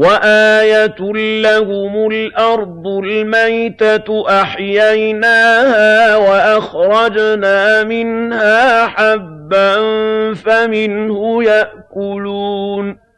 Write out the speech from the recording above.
وَآيَةٌ لَّهُمُ الْأَرْضُ الْمَيْتَةُ أَحْيَيْنَاهَا وَأَخْرَجْنَا مِنْهَا حَبًّا فَمِنْهُ يَأْكُلُونَ